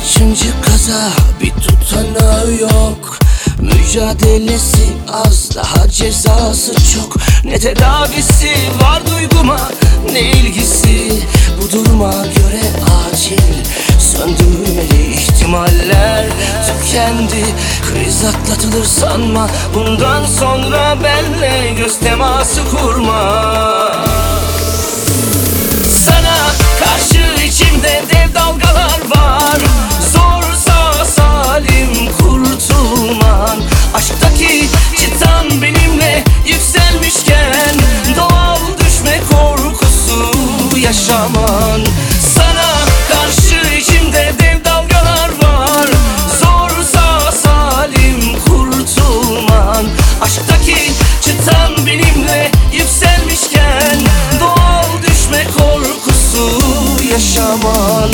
kaçıncı kaza? Bir tutanağı yok. Mücadelesi az daha cezası çok. Ne tedavisi var duyguma ne ilgisi? Bu duruma göre acil. Söndürmeli ihtimaller Tükendi. Kriz atlatılır sanma. Bundan sonra benle göz teması kurma yaşaman.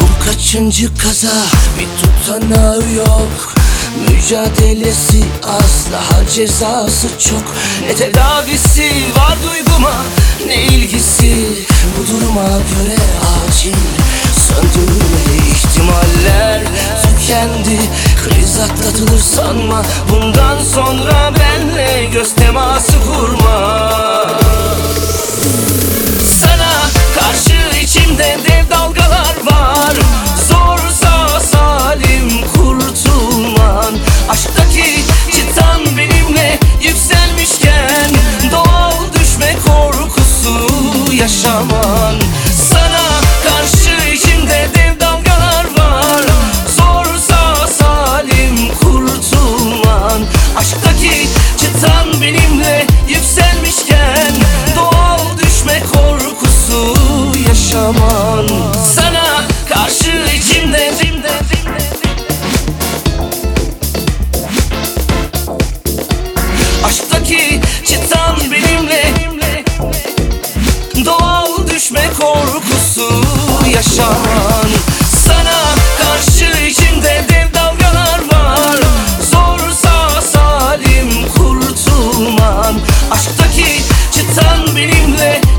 Bu kaçıncı kaza? Bir tutanağı yok. Mücadelesi az daha cezası çok. Ne tedavisi var duyguma ne ilgisi Bu duruma göre acil. Söndürmeli ihtimaller Tükendi. Kriz atlatılır sanma. Bundan sonra benle göz teması kurma yaşaman Sana karşı içimde Aşktaki çıtan benimle Doğal düşme korkusu yaşaman. Sana karşı içimde dev dalgalar var. Zorsa salim kurtulman Aşktaki çıtan benimle